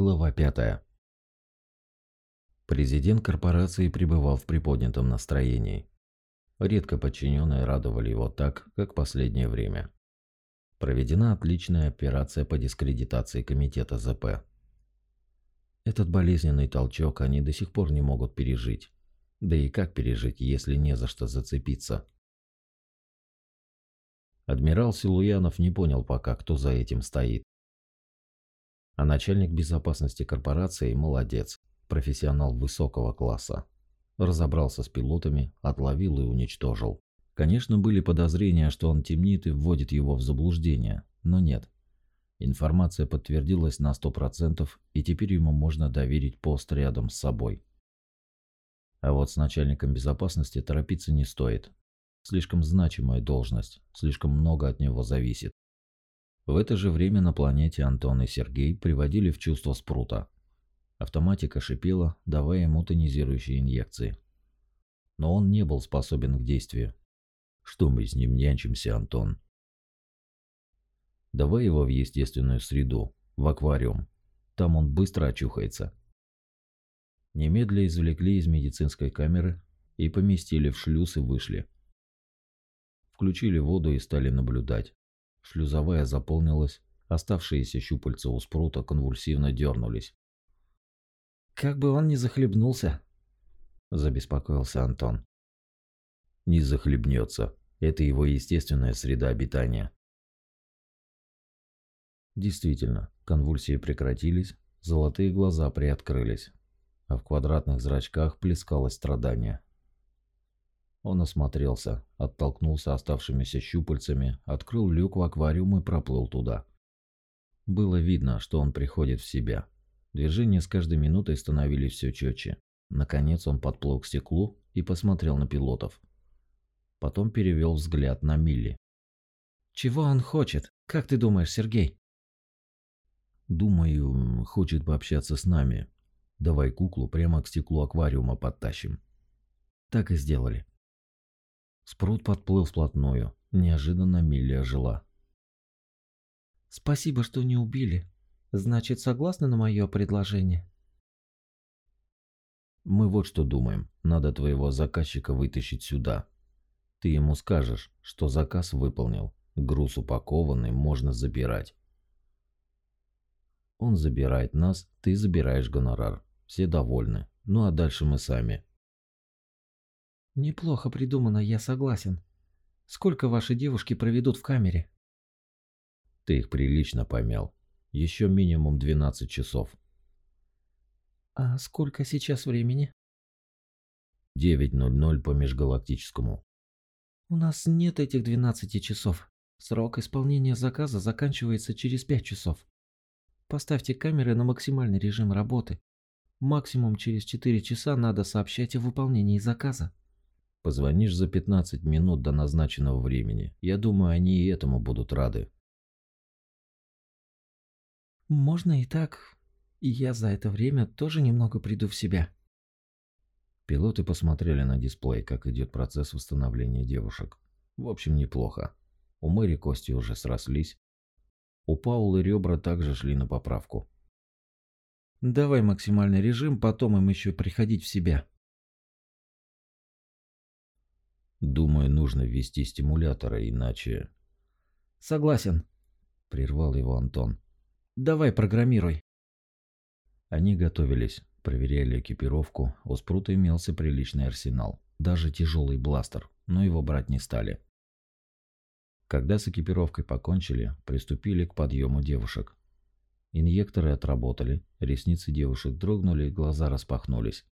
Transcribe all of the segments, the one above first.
Глава 5. Президент корпорации пребывал в приподнятом настроении. Редко подчиненные радовали его так, как последнее время. Проведена отличная операция по дискредитации комитета ЗП. Этот болезненный толчок они до сих пор не могут пережить. Да и как пережить, если не за что зацепиться? Адмирал Силуянов не понял пока, кто за этим стоит. А начальник безопасности корпорации молодец, профессионал высокого класса. Разобрался с пилотами, отловил и уничтожил. Конечно, были подозрения, что он темнит и вводит его в заблуждение, но нет. Информация подтвердилась на 100%, и теперь ему можно доверить пост рядом с собой. А вот с начальником безопасности торопиться не стоит. Слишком значимая должность, слишком много от него зависит. В это же время на планете Антон и Сергей приводили в чувство спрута. Автоматика шипела, давая ему тонизирующие инъекции. Но он не был способен к действию. Что мы с ним нянчимся, Антон? Давай его в естественную среду, в аквариум. Там он быстро очухается. Немедля извлекли из медицинской камеры и поместили в шлюз и вышли. Включили воду и стали наблюдать. Шлюзовая заполнилась, оставшиеся щупальца у спрута конвульсивно дернулись. «Как бы он не захлебнулся!» – забеспокоился Антон. «Не захлебнется. Это его естественная среда обитания». Действительно, конвульсии прекратились, золотые глаза приоткрылись, а в квадратных зрачках плескалось страдание. Он осмотрелся, оттолкнулся оставшимися щупальцами, открыл люк в аквариум и проплыл туда. Было видно, что он приходит в себя. Движения с каждой минутой становились все четче. Наконец он подплыл к стеклу и посмотрел на пилотов. Потом перевел взгляд на Милли. «Чего он хочет? Как ты думаешь, Сергей?» «Думаю, хочет пообщаться с нами. Давай куклу прямо к стеклу аквариума подтащим». Так и сделали. Спрут подплыл вплотную. Неожиданно Милли ожила. «Спасибо, что не убили. Значит, согласны на мое предложение?» «Мы вот что думаем. Надо твоего заказчика вытащить сюда. Ты ему скажешь, что заказ выполнил. Груз упакованный, можно забирать. Он забирает нас, ты забираешь гонорар. Все довольны. Ну а дальше мы сами. Неплохо придумано, я согласен. Сколько ваши девушки проведут в камере? Ты их прилично помял. Еще минимум 12 часов. А сколько сейчас времени? 9.00 по межгалактическому. У нас нет этих 12 часов. Срок исполнения заказа заканчивается через 5 часов. Поставьте камеры на максимальный режим работы. Максимум через 4 часа надо сообщать о выполнении заказа. Позвонишь за 15 минут до назначенного времени. Я думаю, они и этому будут рады. Можно и так. И я за это время тоже немного приду в себя. Пилоты посмотрели на дисплей, как идет процесс восстановления девушек. В общем, неплохо. У Мэри кости уже срослись. У Паулы ребра также шли на поправку. Давай максимальный режим, потом им еще приходить в себя. Думаю, нужно ввести стимулятора, иначе... Согласен, прервал его Антон. Давай программируй. Они готовились, проверяли экипировку, у Спрута имелся приличный арсенал, даже тяжелый бластер, но его брать не стали. Когда с экипировкой покончили, приступили к подъему девушек. Инъекторы отработали, ресницы девушек дрогнули, глаза распахнулись.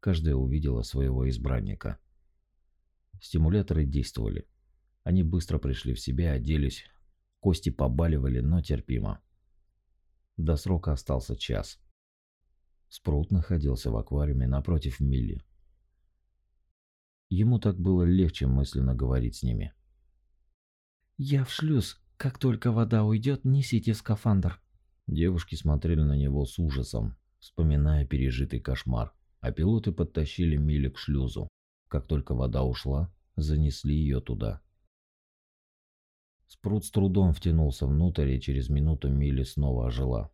Каждая увидела своего избранника. Стимуляторы действовали. Они быстро пришли в себя, оделись. Кости побаливали, но терпимо. До срока остался час. Спрут находился в аквариуме напротив Милли. Ему так было легче мысленно говорить с ними. «Я в шлюз. Как только вода уйдет, несите скафандр». Девушки смотрели на него с ужасом, вспоминая пережитый кошмар, а пилоты подтащили Милли к шлюзу. Как только вода ушла, занесли ее туда. Спрут с трудом втянулся внутрь, и через минуту Милли снова ожила.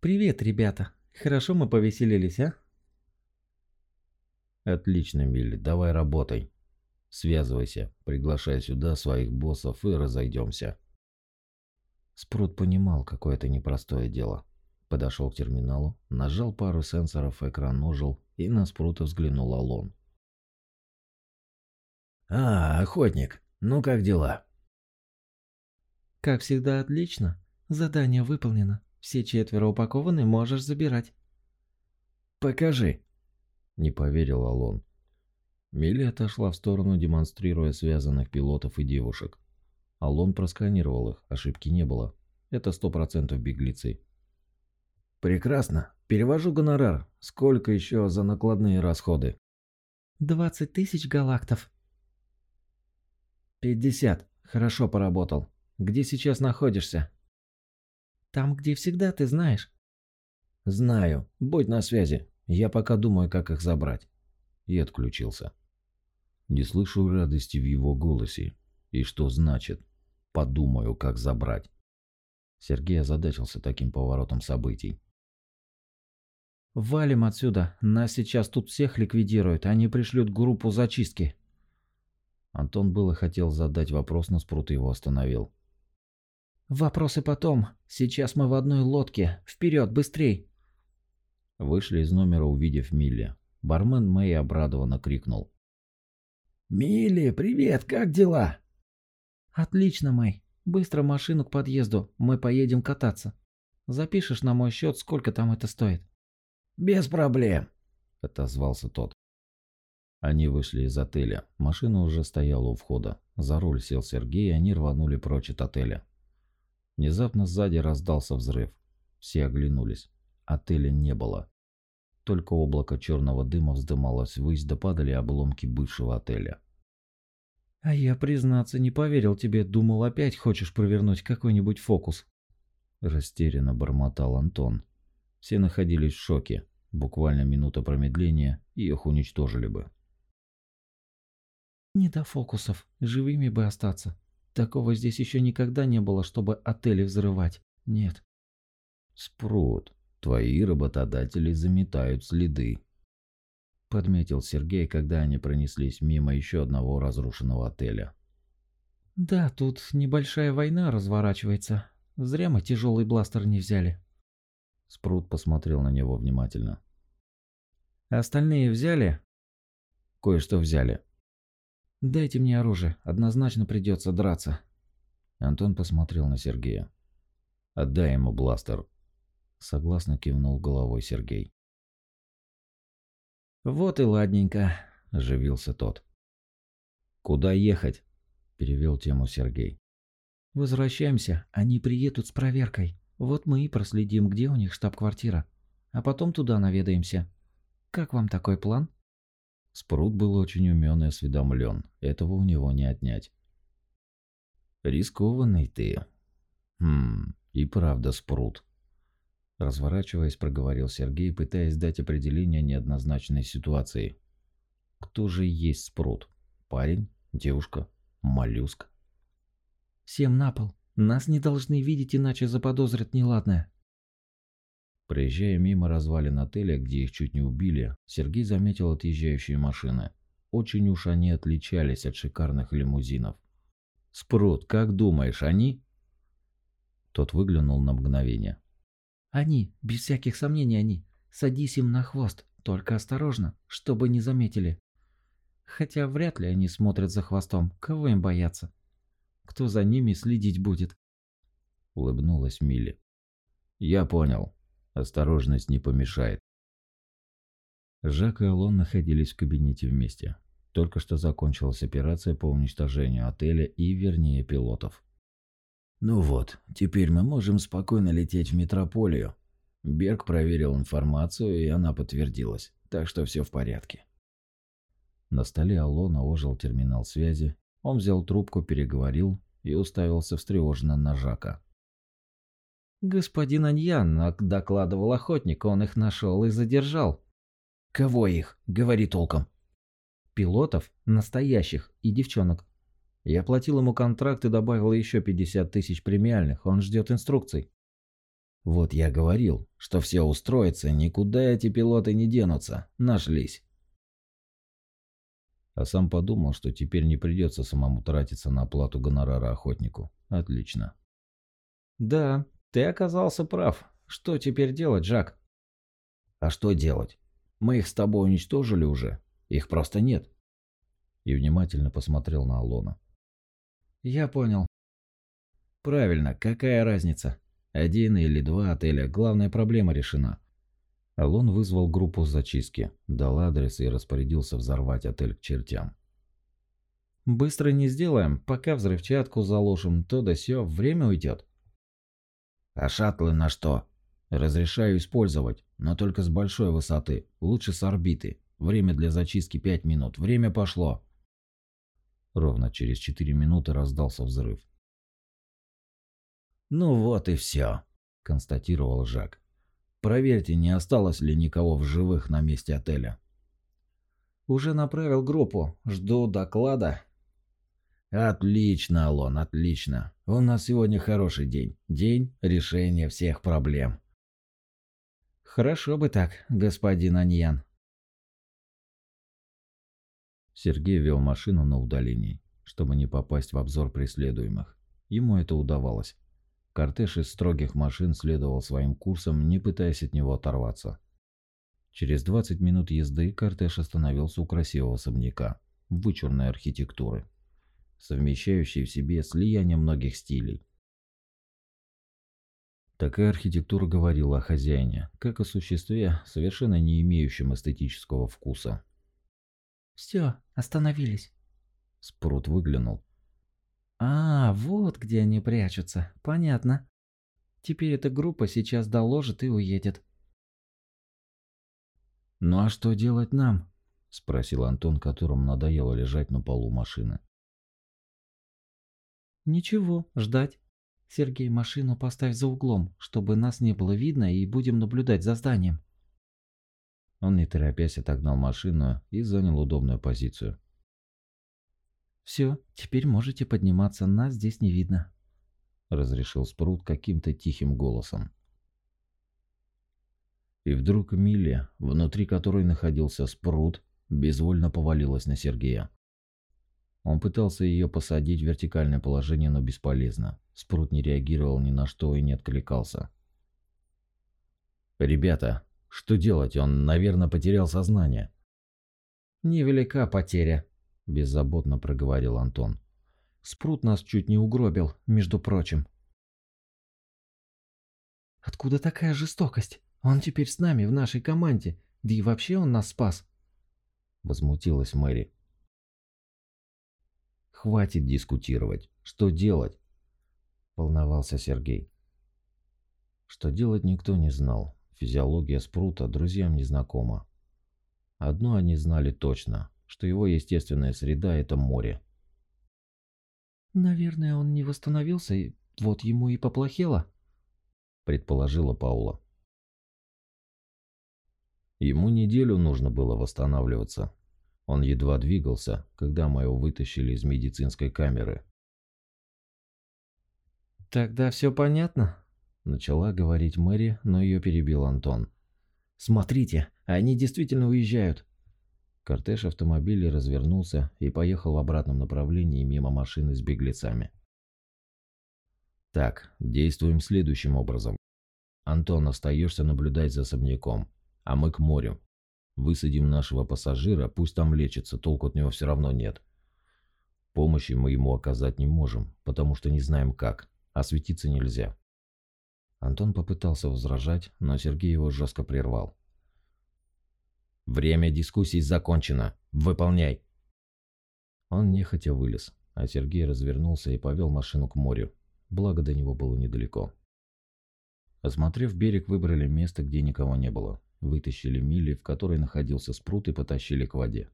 Привет, ребята. Хорошо мы повеселились, а? Отлично, Милли, давай работай. Связывайся, приглашай сюда своих боссов и разойдемся. Спрут понимал, какое это непростое дело. Подошел к терминалу, нажал пару сенсоров, экран ожил, и на Спрута взглянул Алон. «А, охотник, ну как дела?» «Как всегда отлично. Задание выполнено. Все четверо упакованы, можешь забирать». «Покажи», — не поверил Алон. Милли отошла в сторону, демонстрируя связанных пилотов и девушек. Алон просканировал их, ошибки не было. Это сто процентов беглецы. «Прекрасно. Перевожу гонорар. Сколько еще за накладные расходы?» «Двадцать тысяч галактов». «Пятьдесят. Хорошо поработал. Где сейчас находишься?» «Там, где всегда, ты знаешь». «Знаю. Будь на связи. Я пока думаю, как их забрать». И отключился. Не слышу радости в его голосе. И что значит «подумаю, как забрать». Сергей озадачился таким поворотом событий. «Валим отсюда. Нас сейчас тут всех ликвидируют. Они пришлют группу зачистки». Антон было хотел задать вопрос, но Спрут его остановил. «Вопросы потом. Сейчас мы в одной лодке. Вперед, быстрей!» Вышли из номера, увидев Милли. Бармен Мэй обрадованно крикнул. «Милли, привет, как дела?» «Отлично, Мэй. Быстро машину к подъезду, мы поедем кататься. Запишешь на мой счет, сколько там это стоит?» «Без проблем», — отозвался тот. Они вышли из отеля. Машина уже стояла у входа. За руль сел Сергей, и они рванули прочь от отеля. Внезапно сзади раздался взрыв. Все оглянулись. Отеля не было. Только облако черного дыма вздымалось ввысь, да падали обломки бывшего отеля. «А я, признаться, не поверил тебе, думал, опять хочешь провернуть какой-нибудь фокус». Растерянно бормотал Антон. Все находились в шоке. Буквально минута промедления, и их уничтожили бы. Не до фокусов, живыми бы остаться. Такого здесь еще никогда не было, чтобы отели взрывать. Нет. Спрут, твои работодатели заметают следы. Подметил Сергей, когда они пронеслись мимо еще одного разрушенного отеля. Да, тут небольшая война разворачивается. Зря мы тяжелый бластер не взяли. Спрут посмотрел на него внимательно. Остальные взяли? Кое-что взяли. «Дайте мне оружие, однозначно придется драться». Антон посмотрел на Сергея. «Отдай ему бластер», — согласно кивнул головой Сергей. «Вот и ладненько», — оживился тот. «Куда ехать?» — перевел тему Сергей. «Возвращаемся, они приедут с проверкой. Вот мы и проследим, где у них штаб-квартира. А потом туда наведаемся. Как вам такой план?» Спрут был очень умен и осведомлен, этого у него не отнять. «Рискованный ты». «Хм, и правда Спрут». Разворачиваясь, проговорил Сергей, пытаясь дать определение неоднозначной ситуации. «Кто же есть Спрут? Парень? Девушка? Моллюск?» «Всем на пол. Нас не должны видеть, иначе заподозрят неладное». Проезжая мимо развалин отеля, где их чуть не убили, Сергей заметил отъезжающие машины. Очень уж они отличались от шикарных лимузинов. «Спрут, как думаешь, они?» Тот выглянул на мгновение. «Они, без всяких сомнений они. Садись им на хвост, только осторожно, чтобы не заметили. Хотя вряд ли они смотрят за хвостом, кого им бояться? Кто за ними следить будет?» Улыбнулась Милли. «Я понял. Осторожность не помешает. Жак и Алон находились в кабинете вместе. Только что закончилась операция по уничтожению отеля и, вернее, пилотов. «Ну вот, теперь мы можем спокойно лететь в метрополию». Берг проверил информацию, и она подтвердилась, так что все в порядке. На столе Алона ожил терминал связи, он взял трубку, переговорил и уставился встревоженно на Жака. Господин Аньян докладывал охотник, он их нашел и задержал. Кого их? Говори толком. Пилотов, настоящих, и девчонок. Я платил ему контракт и добавил еще 50 тысяч премиальных, он ждет инструкций. Вот я говорил, что все устроится, никуда эти пилоты не денутся. Нашлись. А сам подумал, что теперь не придется самому тратиться на оплату гонорара охотнику. Отлично. Да, ты оказался прав. Что теперь делать, Жак? А что делать? Мы их с тобой уничтожили уже. Их просто нет. И внимательно посмотрел на Алона. Я понял. Правильно, какая разница? Один или два отеля, главная проблема решена. Алон вызвал группу зачистки, дал адрес и распорядился взорвать отель к чертям. «Быстро не сделаем, пока взрывчатку заложим, то да сё, время уйдет. «А шаттлы на что?» «Разрешаю использовать, но только с большой высоты, лучше с орбиты. Время для зачистки 5 минут, время пошло». Ровно через 4 минуты раздался взрыв. «Ну вот и все», – констатировал Жак. «Проверьте, не осталось ли никого в живых на месте отеля». «Уже направил группу. Жду доклада». «Отлично, Алон, отлично. У нас сегодня хороший день. День решения всех проблем». «Хорошо бы так, господин Аньян». Сергей вел машину на удалении, чтобы не попасть в обзор преследуемых. Ему это удавалось. Кортеж из строгих машин следовал своим курсом, не пытаясь от него оторваться. Через 20 минут езды кортеж остановился у красивого особняка, вычурной архитектуры, совмещающей в себе слияние многих стилей. Такая архитектура говорила о хозяине, как о существе, совершенно не имеющем эстетического вкуса. «Все, остановились». Спрут выглянул, а, вот где они прячутся. Понятно. Теперь эта группа сейчас доложит и уедет. «Ну а что делать нам?» – спросил Антон, которому надоело лежать на полу машины. «Ничего, ждать. Сергей, машину поставь за углом, чтобы нас не было видно и будем наблюдать за зданием». Он не торопясь отогнал машину и занял удобную позицию. Все, теперь можете подниматься, нас здесь не видно. Разрешил Спрут каким-то тихим голосом. И вдруг Милли, внутри которой находился Спрут, безвольно повалилась на Сергея. Он пытался ее посадить в вертикальное положение, но бесполезно. Спрут не реагировал ни на что и не откликался. «Ребята, что делать? Он, наверное, потерял сознание». «Невелика потеря», – беззаботно проговорил Антон. «Спрут нас чуть не угробил, между прочим». «Откуда такая жестокость? Он теперь с нами в нашей команде, да и вообще он нас спас!» Возмутилась Мэри. «Хватит дискутировать. Что делать?» Волновался Сергей. Что делать никто не знал. Физиология спрута друзьям не знакома. Одно они знали точно что его естественная среда – это море. «Наверное, он не восстановился, и вот ему и поплохело», – предположила Паула. Ему неделю нужно было восстанавливаться. Он едва двигался, когда мы его вытащили из медицинской камеры. «Тогда все понятно?» – начала говорить Мэри, но ее перебил Антон. «Смотрите, они действительно уезжают!» Кортеж автомобилей развернулся и поехал в обратном направлении мимо машины с беглецами. Так, действуем следующим образом. Антон, остаешься наблюдать за особняком, а мы к морю. Высадим нашего пассажира, пусть там лечится, толку от него все равно нет. Помощи мы ему оказать не можем, потому что не знаем как, а светиться нельзя. Антон попытался возражать, но Сергей его жестко прервал. Время дискуссий закончено. Выполняй. Он нехотя вылез, а Сергей развернулся и повел машину к морю. Благо до него было недалеко. Осмотрев берег, выбрали место, где никого не было. Вытащили мили, в которой находился спрут, и потащили к воде.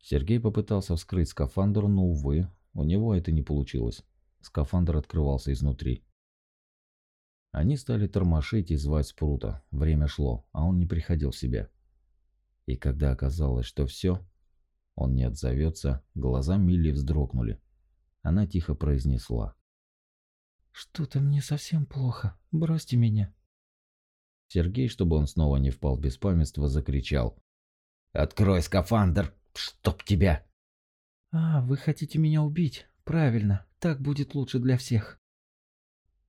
Сергей попытался вскрыть скафандр, но, увы, у него это не получилось. Скафандр открывался изнутри. Они стали тормошить и звать спрута. Время шло, а он не приходил в себя. И когда оказалось, что все, он не отзовется, глаза Милли вздрогнули. Она тихо произнесла. Что-то мне совсем плохо. Бросьте меня. Сергей, чтобы он снова не впал в беспамятство, закричал. «Открой скафандр! Чтоб тебя!» «А, вы хотите меня убить? Правильно, так будет лучше для всех».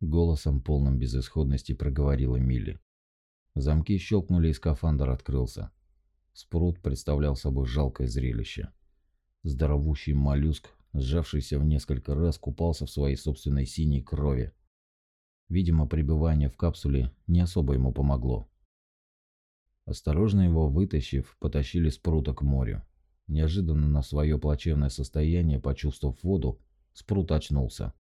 Голосом полным безысходности проговорила Милли. Замки щелкнули и скафандр открылся. Спрут представлял собой жалкое зрелище. Здоровущий моллюск, сжавшийся в несколько раз, купался в своей собственной синей крови. Видимо, пребывание в капсуле не особо ему помогло. Осторожно его вытащив, потащили Спрута к морю. Неожиданно на свое плачевное состояние, почувствовав воду, Спрут очнулся.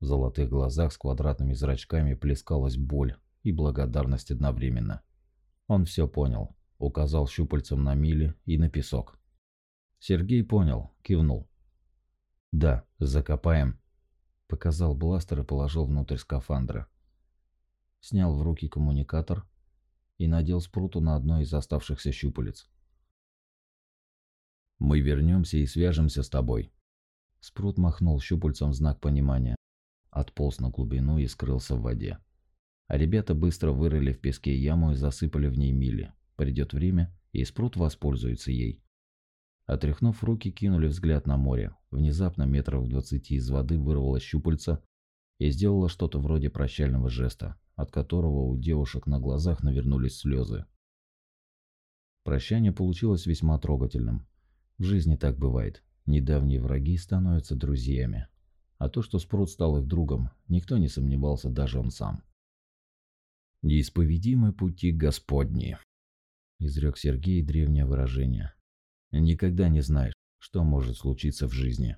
В золотых глазах с квадратными зрачками плескалась боль и благодарность одновременно. Он все понял, указал щупальцем на мили и на песок. Сергей понял, кивнул. «Да, закопаем», — показал бластер и положил внутрь скафандра. Снял в руки коммуникатор и надел спруту на одно из оставшихся щупалец. «Мы вернемся и свяжемся с тобой». Спрут махнул щупальцем в знак понимания, отполз на глубину и скрылся в воде. А ребята быстро вырыли в песке яму и засыпали в ней мили. Придет время, и спрут воспользуется ей. Отряхнув руки, кинули взгляд на море. Внезапно метров в двадцати из воды вырвалось щупальца и сделала что-то вроде прощального жеста, от которого у девушек на глазах навернулись слезы. Прощание получилось весьма трогательным. В жизни так бывает. Недавние враги становятся друзьями. А то, что Спрут стал их другом, никто не сомневался, даже он сам. «Неисповедимы пути Господни», – изрек Сергей древнее выражение. «Никогда не знаешь, что может случиться в жизни».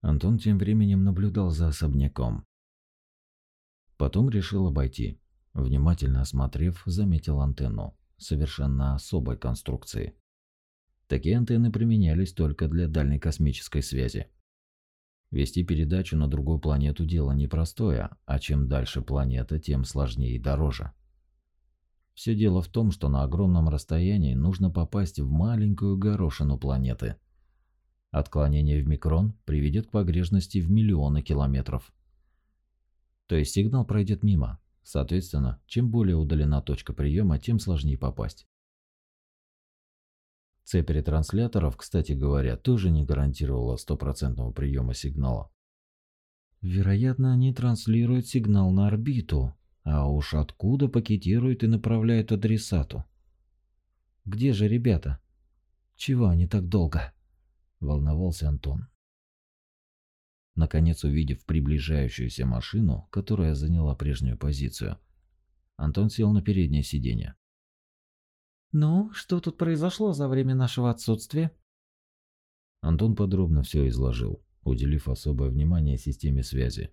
Антон тем временем наблюдал за особняком. Потом решил обойти. Внимательно осмотрев, заметил антенну, совершенно особой конструкции. Такие антенны применялись только для дальней космической связи. Вести передачу на другую планету дело непростое, а чем дальше планета, тем сложнее и дороже. Все дело в том, что на огромном расстоянии нужно попасть в маленькую горошину планеты. Отклонение в микрон приведет к погрешности в миллионы километров. То есть сигнал пройдет мимо. Соответственно, чем более удалена точка приема, тем сложнее попасть. Цепь ретрансляторов, кстати говоря, тоже не гарантировала стопроцентного приема сигнала. Вероятно, они транслируют сигнал на орбиту, а уж откуда пакетируют и направляют адресату. Где же ребята? Чего они так долго? Волновался Антон. Наконец, увидев приближающуюся машину, которая заняла прежнюю позицию, Антон сел на переднее сиденье. «Ну, что тут произошло за время нашего отсутствия?» Антон подробно все изложил, уделив особое внимание системе связи.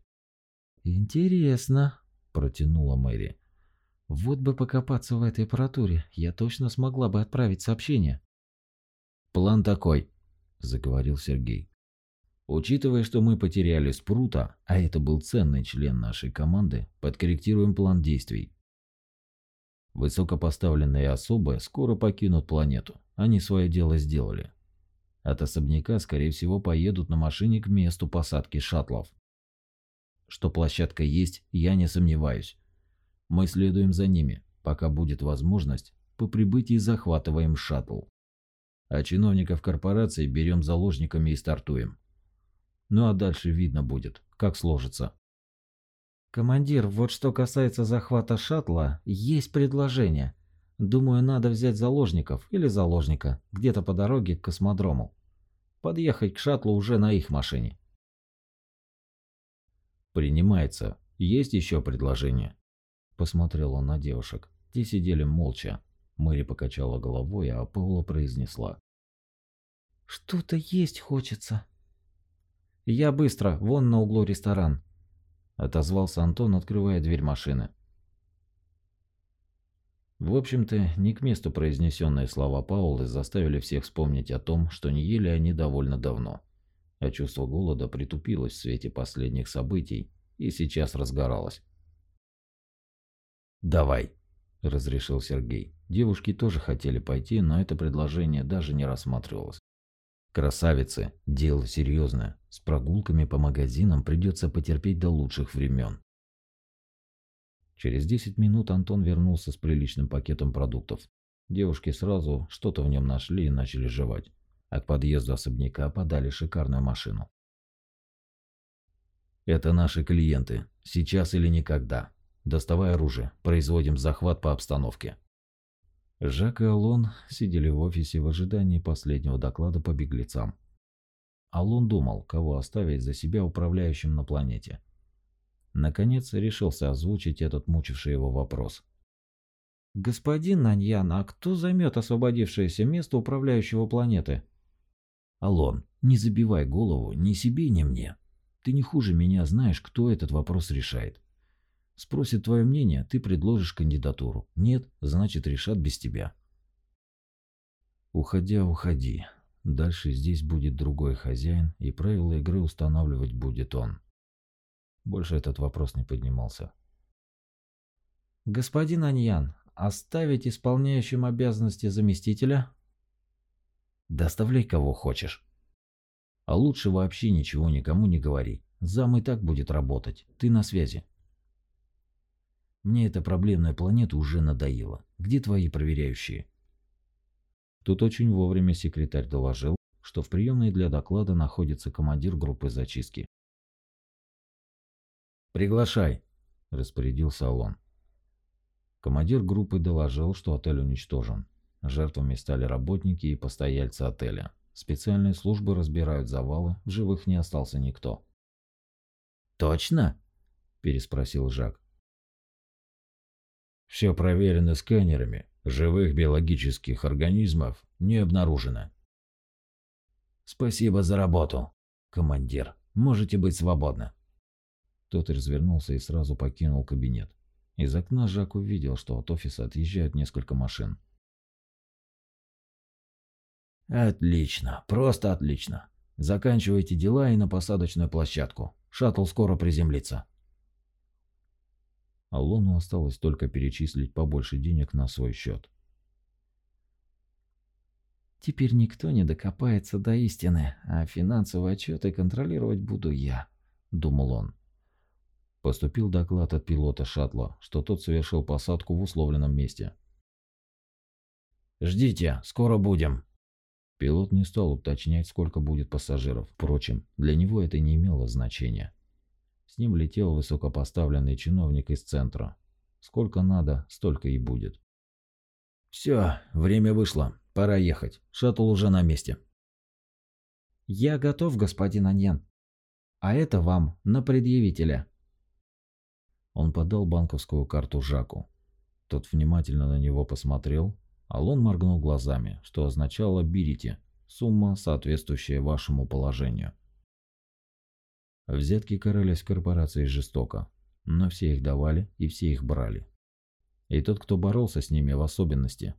«Интересно», – протянула Мэри. «Вот бы покопаться в этой аппаратуре, я точно смогла бы отправить сообщение». «План такой», – заговорил Сергей. «Учитывая, что мы потеряли Спрута, а это был ценный член нашей команды, подкорректируем план действий. Высокопоставленные особы скоро покинут планету. Они свое дело сделали. От особняка, скорее всего, поедут на машине к месту посадки шаттлов. Что площадка есть, я не сомневаюсь. Мы следуем за ними, пока будет возможность, по прибытии захватываем шаттл. А чиновников корпорации берем заложниками и стартуем. Ну а дальше видно будет, как сложится. «Командир, вот что касается захвата шаттла, есть предложение. Думаю, надо взять заложников или заложника где-то по дороге к космодрому. Подъехать к шаттлу уже на их машине». «Принимается. Есть еще предложение?» Посмотрел он на девушек. Те сидели молча. Мэри покачала головой, а Паула произнесла. «Что-то есть хочется». «Я быстро, вон на углу ресторан отозвался Антон, открывая дверь машины. В общем-то, не к месту произнесенные слова Паулы заставили всех вспомнить о том, что не ели они довольно давно, а чувство голода притупилось в свете последних событий и сейчас разгоралось. «Давай», – разрешил Сергей. Девушки тоже хотели пойти, но это предложение даже не рассматривалось. Красавицы, дело серьезное. С прогулками по магазинам придется потерпеть до лучших времен. Через 10 минут Антон вернулся с приличным пакетом продуктов. Девушки сразу что-то в нем нашли и начали жевать, а к подъезду особняка подали шикарную машину. «Это наши клиенты. Сейчас или никогда. Доставай оружие. Производим захват по обстановке». Жак и Алон сидели в офисе в ожидании последнего доклада по беглецам. Алон думал, кого оставить за себя управляющим на планете. Наконец решился озвучить этот мучивший его вопрос. «Господин Наньян, а кто займет освободившееся место управляющего планеты?» «Алон, не забивай голову ни себе, ни мне. Ты не хуже меня знаешь, кто этот вопрос решает. Спросит твое мнение, ты предложишь кандидатуру. Нет, значит решат без тебя». «Уходя, уходи. Дальше здесь будет другой хозяин, и правила игры устанавливать будет он». Больше этот вопрос не поднимался. «Господин Аньян, оставить исполняющим обязанности заместителя?» «Доставляй кого хочешь. А лучше вообще ничего никому не говори. Зам и так будет работать. Ты на связи». Мне эта проблемная планета уже надоела. Где твои проверяющие? Тут очень вовремя секретарь доложил, что в приемной для доклада находится командир группы зачистки. «Приглашай», – распорядился Алон. Командир группы доложил, что отель уничтожен. Жертвами стали работники и постояльцы отеля. Специальные службы разбирают завалы, в живых не остался никто. «Точно?» – переспросил Жак. «Все проверено сканерами. Живых биологических организмов не обнаружено». «Спасибо за работу, командир. Можете быть свободны». Тот развернулся и сразу покинул кабинет. Из окна Жак увидел, что от офиса отъезжают несколько машин. «Отлично, просто отлично. Заканчивайте дела и на посадочную площадку. Шаттл скоро приземлится». Алону осталось только перечислить побольше денег на свой счет. «Теперь никто не докопается до истины, а финансовые отчеты контролировать буду я», — думал он. Поступил доклад от пилота шаттла, что тот совершил посадку в условленном месте. «Ждите, скоро будем!» Пилот не стал уточнять, сколько будет пассажиров. Впрочем, для него это не имело значения. С ним летел высокопоставленный чиновник из центра. Сколько надо, столько и будет. «Все, время вышло. Пора ехать. Шаттл уже на месте». «Я готов, господин Аньян. А это вам на предъявителя». Он подал банковскую карту Жаку. Тот внимательно на него посмотрел, а Лон моргнул глазами, что означало «берите», сумма, соответствующая вашему положению. Взятки карались в корпорации жестоко, но все их давали и все их брали. И тот, кто боролся с ними в особенности.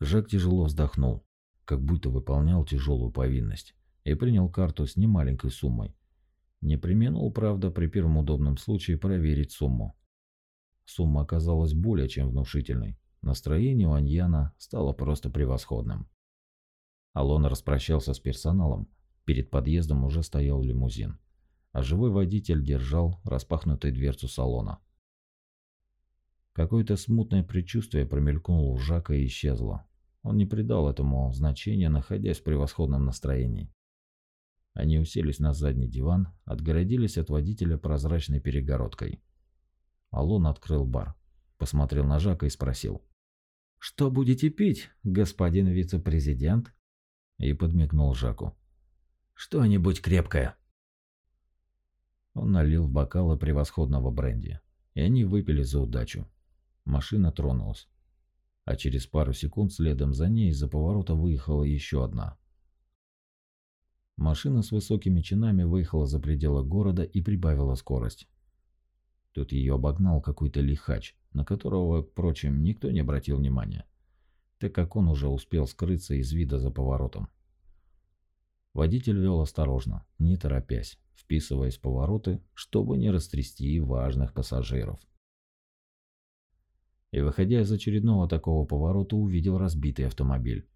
Жак тяжело вздохнул, как будто выполнял тяжелую повинность, и принял карту с немаленькой суммой, не применил, правда, при первом удобном случае проверить сумму. Сумма оказалась более чем внушительной. Настроение у Аньяна стало просто превосходным. Алон распрощался с персоналом. Перед подъездом уже стоял лимузин. А живой водитель держал распахнутую дверцу салона. Какое-то смутное предчувствие промелькнуло у Жака и исчезло. Он не придал этому значения, находясь в превосходном настроении. Они уселись на задний диван, отгородились от водителя прозрачной перегородкой. Алон открыл бар, посмотрел на Жака и спросил. «Что будете пить, господин вице-президент?» И подмигнул Жаку. «Что-нибудь крепкое». Он налил в бокалы превосходного бренди, и они выпили за удачу. Машина тронулась. А через пару секунд следом за ней из-за поворота выехала еще одна, Машина с высокими чинами выехала за пределы города и прибавила скорость. Тут ее обогнал какой-то лихач, на которого, впрочем, никто не обратил внимания, так как он уже успел скрыться из вида за поворотом. Водитель вел осторожно, не торопясь, вписываясь в повороты, чтобы не растрясти важных пассажиров. И выходя из очередного такого поворота, увидел разбитый автомобиль.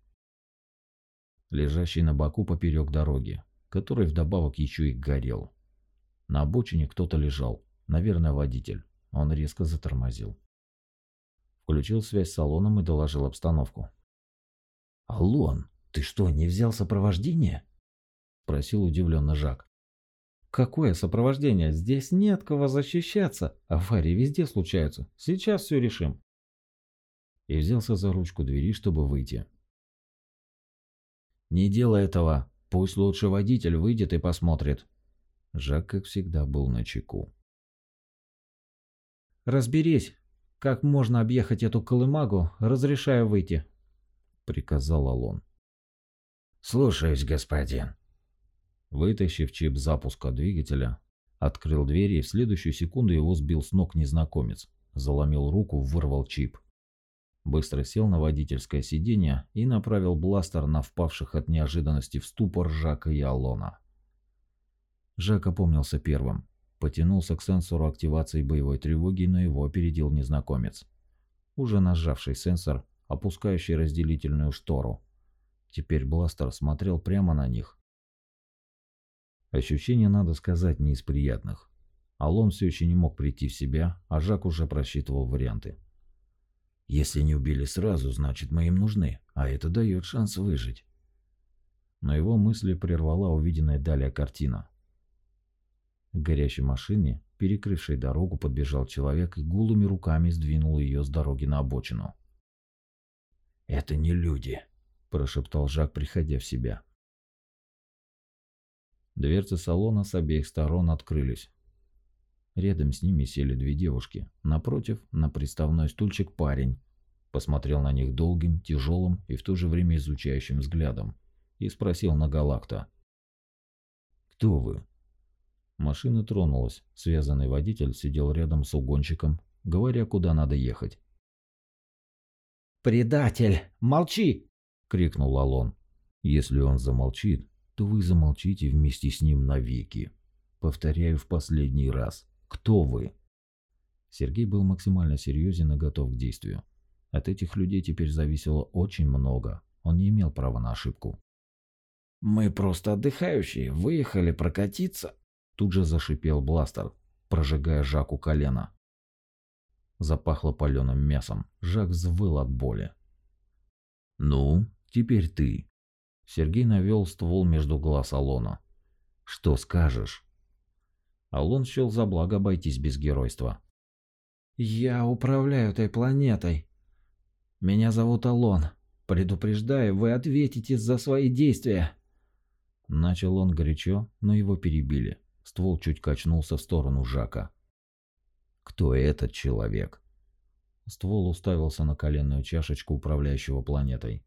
лежащий на боку поперек дороги, который вдобавок еще и горел. На обочине кто-то лежал, наверное, водитель. Он резко затормозил. Включил связь с салоном и доложил обстановку. «Алон, ты что, не взял сопровождение?» Спросил удивленно Жак. «Какое сопровождение? Здесь нет кого защищаться. Аварии везде случаются. Сейчас все решим». И взялся за ручку двери, чтобы выйти. «Не делай этого. Пусть лучше водитель выйдет и посмотрит». Жак, как всегда, был на чеку. «Разберись, как можно объехать эту колымагу, разрешаю выйти», — приказал Алон. «Слушаюсь, господин». Вытащив чип запуска двигателя, открыл дверь и в следующую секунду его сбил с ног незнакомец. Заломил руку, вырвал чип. Быстро сел на водительское сиденье и направил бластер на впавших от неожиданности в ступор Жака и Алона. Жак опомнился первым. Потянулся к сенсору активации боевой тревоги, но его опередил незнакомец. Уже нажавший сенсор, опускающий разделительную штору. Теперь бластер смотрел прямо на них. Ощущения, надо сказать, не из приятных. Алон все еще не мог прийти в себя, а Жак уже просчитывал варианты. «Если не убили сразу, значит мы им нужны, а это дает шанс выжить». Но его мысли прервала увиденная далее картина. К горящей машине, перекрывшей дорогу, подбежал человек и голыми руками сдвинул ее с дороги на обочину. «Это не люди», – прошептал Жак, приходя в себя. Дверцы салона с обеих сторон открылись. Рядом с ними сели две девушки. Напротив, на приставной стульчик парень. Посмотрел на них долгим, тяжелым и в то же время изучающим взглядом. И спросил на Галакта. «Кто вы?» Машина тронулась. Связанный водитель сидел рядом с угонщиком, говоря, куда надо ехать. «Предатель! Молчи!» — крикнул Алон. «Если он замолчит, то вы замолчите вместе с ним навеки. Повторяю в последний раз. Кто вы?» Сергей был максимально серьезен и готов к действию. От этих людей теперь зависело очень много. Он не имел права на ошибку. «Мы просто отдыхающие. Выехали прокатиться». Тут же зашипел бластер, прожигая Жаку колено. Запахло паленым мясом. Жак взвыл от боли. «Ну, теперь ты», Сергей навел ствол между глаз Алона. «Что скажешь?» Алон счел за благо обойтись без геройства. «Я управляю этой планетой. Меня зовут Алон. Предупреждаю, вы ответите за свои действия». Начал он горячо, но его перебили. Ствол чуть качнулся в сторону Жака. «Кто этот человек?» Ствол уставился на коленную чашечку управляющего планетой.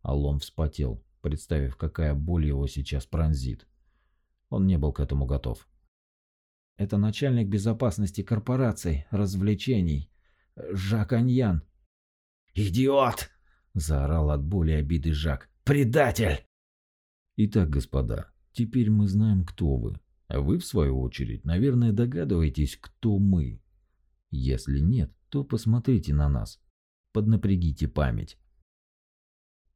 Алон вспотел, представив, какая боль его сейчас пронзит. Он не был к этому готов. «Это начальник безопасности корпораций, развлечений, Жак Аньян». «Идиот!» – заорал от боли и обиды Жак. «Предатель!» «Итак, господа, теперь мы знаем, кто вы. Вы, в свою очередь, наверное, догадываетесь, кто мы. Если нет, то посмотрите на нас. Поднапрягите память.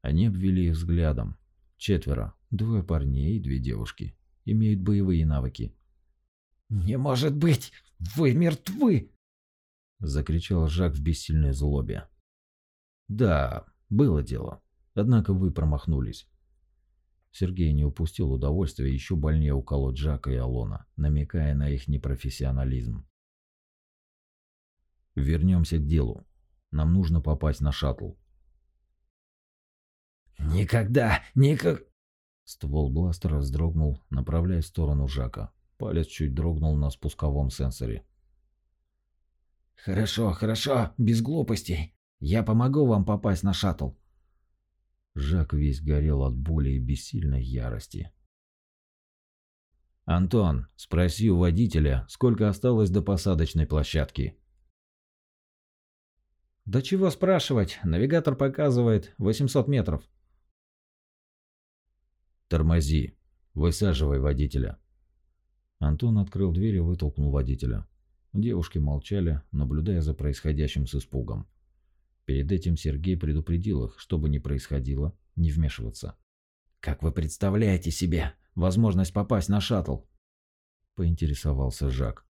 Они обвели их взглядом. Четверо, двое парней и две девушки, имеют боевые навыки. «Не может быть! Вы мертвы!» Закричал Жак в бессильной злобе. «Да, было дело. Однако вы промахнулись». Сергей не упустил удовольствия еще больнее уколоть Жака и Алона, намекая на их непрофессионализм. Вернемся к делу. Нам нужно попасть на шаттл. «Никогда, никак...» Ствол бластера вздрогнул, направляясь в сторону Жака. Палец чуть дрогнул на спусковом сенсоре. «Хорошо, хорошо, без глупостей. Я помогу вам попасть на шаттл». Жак весь горел от боли и бессильной ярости. «Антон, спроси у водителя, сколько осталось до посадочной площадки». «Да чего спрашивать? Навигатор показывает 800 метров». «Тормози. Высаживай водителя». Антон открыл дверь и вытолкнул водителя. Девушки молчали, наблюдая за происходящим с испугом. Перед этим Сергей предупредил их, что бы ни происходило, не вмешиваться. Как вы представляете себе возможность попасть на шаттл? Поинтересовался Жак.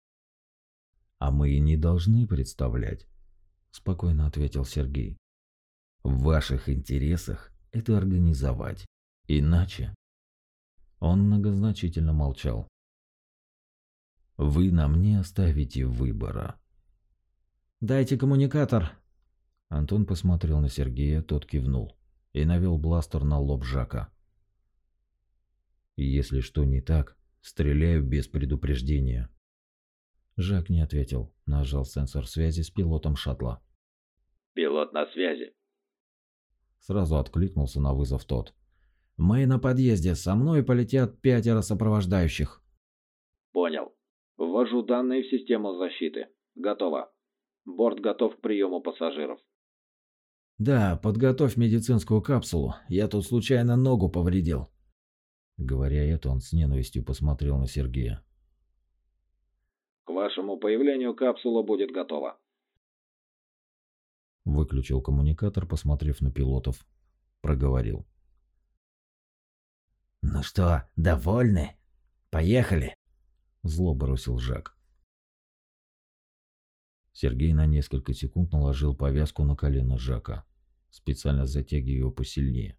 А мы и не должны представлять, спокойно ответил Сергей. В ваших интересах это организовать. Иначе... Он многозначительно молчал. Вы нам не оставите выбора. «Дайте коммуникатор!» Антон посмотрел на Сергея, тот кивнул и навел бластер на лоб Жака. «Если что не так, стреляю без предупреждения». Жак не ответил, нажал сенсор связи с пилотом шаттла. «Пилот на связи». Сразу откликнулся на вызов тот. «Мы на подъезде, со мной полетят пятеро сопровождающих». «Понял. Ввожу данные в систему защиты. Готово. Борт готов к приему пассажиров». «Да, подготовь медицинскую капсулу. Я тут случайно ногу повредил». Говоря это, он с ненавистью посмотрел на Сергея. «К вашему появлению капсула будет готова». Выключил коммуникатор, посмотрев на пилотов. Проговорил. «Ну что, довольны? Поехали!» Зло бросил Жак. Сергей на несколько секунд наложил повязку на колено Жака, специально затягивая его посильнее.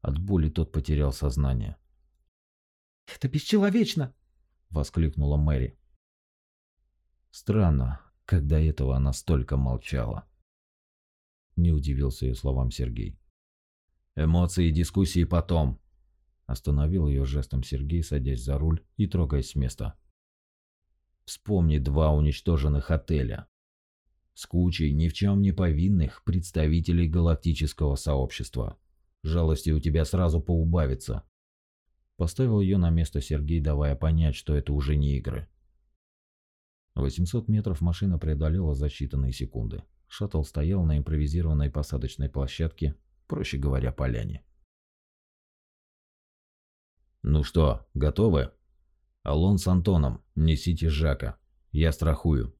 От боли тот потерял сознание. «Это бесчеловечно!» — воскликнула Мэри. Странно, как до этого она столько молчала. Не удивился ее словам Сергей. «Эмоции и дискуссии потом!» Остановил ее жестом Сергей, садясь за руль и трогаясь с места. Вспомни два уничтоженных отеля. С кучей ни в чем не повинных представителей галактического сообщества. Жалости у тебя сразу поубавится. Поставил ее на место Сергей, давая понять, что это уже не игры. 800 метров машина преодолела за считанные секунды. Шаттл стоял на импровизированной посадочной площадке, проще говоря, поляне. «Ну что, готовы?» «Алон с Антоном, несите Жака. Я страхую».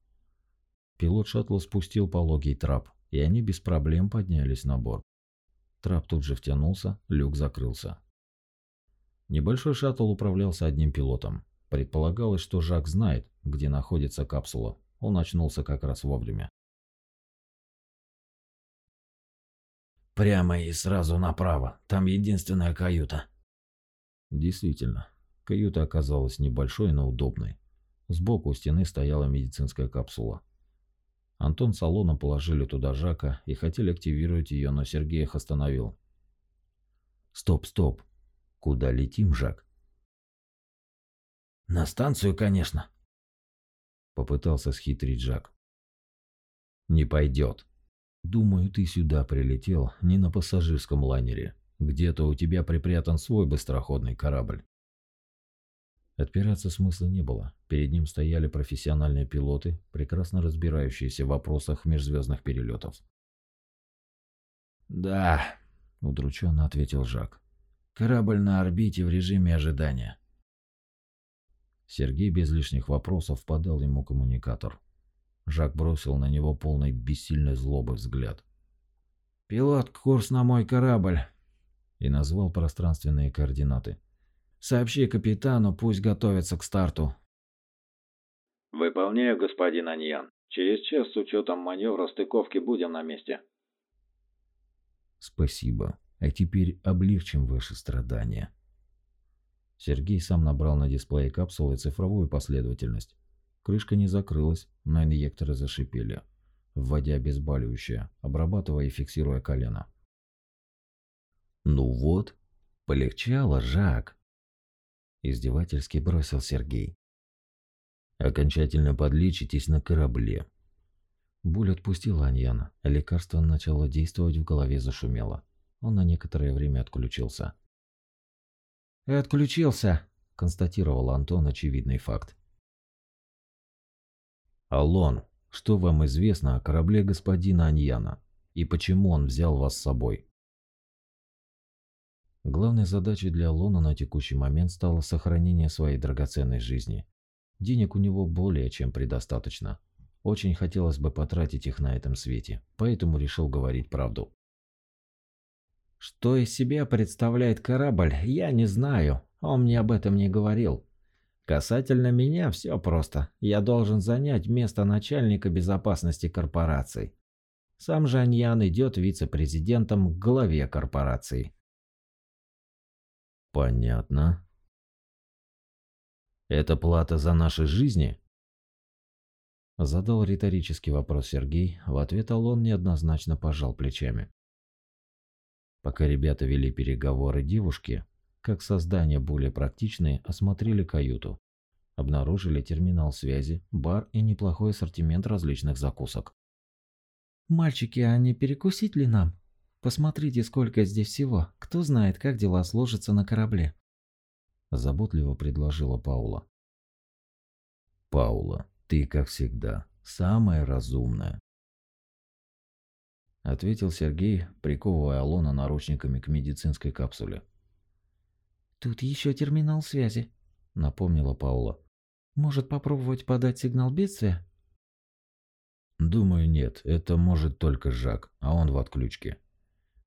Пилот шаттла спустил пологий трап, и они без проблем поднялись на борт. Трап тут же втянулся, люк закрылся. Небольшой шаттл управлялся одним пилотом. Предполагалось, что Жак знает, где находится капсула. Он очнулся как раз вовремя. «Прямо и сразу направо. Там единственная каюта». Действительно, Каюта оказалась небольшой, но удобной. Сбоку у стены стояла медицинская капсула. Антон с Алоном положили туда Жака и хотели активировать ее, но Сергей их остановил. «Стоп, стоп! Куда летим, Жак?» «На станцию, конечно», — попытался схитрить Жак. «Не пойдет. Думаю, ты сюда прилетел не на пассажирском лайнере. Где-то у тебя припрятан свой быстроходный корабль. Отпираться смысла не было. Перед ним стояли профессиональные пилоты, прекрасно разбирающиеся в вопросах межзвездных перелетов. «Да», — удрученно ответил Жак. «Корабль на орбите в режиме ожидания». Сергей без лишних вопросов подал ему коммуникатор. Жак бросил на него полный бессильной злобы взгляд. «Пилот, курс на мой корабль!» И назвал пространственные координаты. Сообщи капитану, пусть готовится к старту. Выполняю, господин Аньян. Через час с учетом маневра стыковки будем на месте. Спасибо. А теперь облегчим ваши страдания. Сергей сам набрал на дисплее капсулы цифровую последовательность. Крышка не закрылась, но инъекторы зашипели, вводя обезболивающее, обрабатывая и фиксируя колено. «Ну вот, полегчало, Жак», Издевательски бросил Сергей. Окончательно подлечитесь на корабле. Боль отпустила Аньяна, а лекарство начало действовать в голове зашумело. Он на некоторое время отключился. «Отключился», – констатировал Антон очевидный факт. «Алон, что вам известно о корабле господина Аньяна? И почему он взял вас с собой?» Главной задачей для Лона на текущий момент стало сохранение своей драгоценной жизни. Денег у него более чем предостаточно. Очень хотелось бы потратить их на этом свете, поэтому решил говорить правду. Что из себя представляет корабль, я не знаю. Он мне об этом не говорил. Касательно меня все просто. Я должен занять место начальника безопасности корпорации. Сам же Аньян идет вице-президентом к главе корпорации. Понятно. Это плата за наши жизни? Задал риторический вопрос Сергей, в ответ Алон неоднозначно пожал плечами. Пока ребята вели переговоры девушки, как создания более практичные, осмотрели каюту. Обнаружили терминал связи, бар и неплохой ассортимент различных закусок. «Мальчики, а не перекусить ли нам? Посмотрите, сколько здесь всего. Кто знает, как дела сложатся на корабле?» Заботливо предложила Паула. «Паула, ты, как всегда, самая разумная», ответил Сергей, приковывая Алона наручниками к медицинской капсуле. «Тут еще терминал связи», — напомнила Паула. «Может попробовать подать сигнал бедствия?» «Думаю, нет. Это может только Жак, а он в отключке.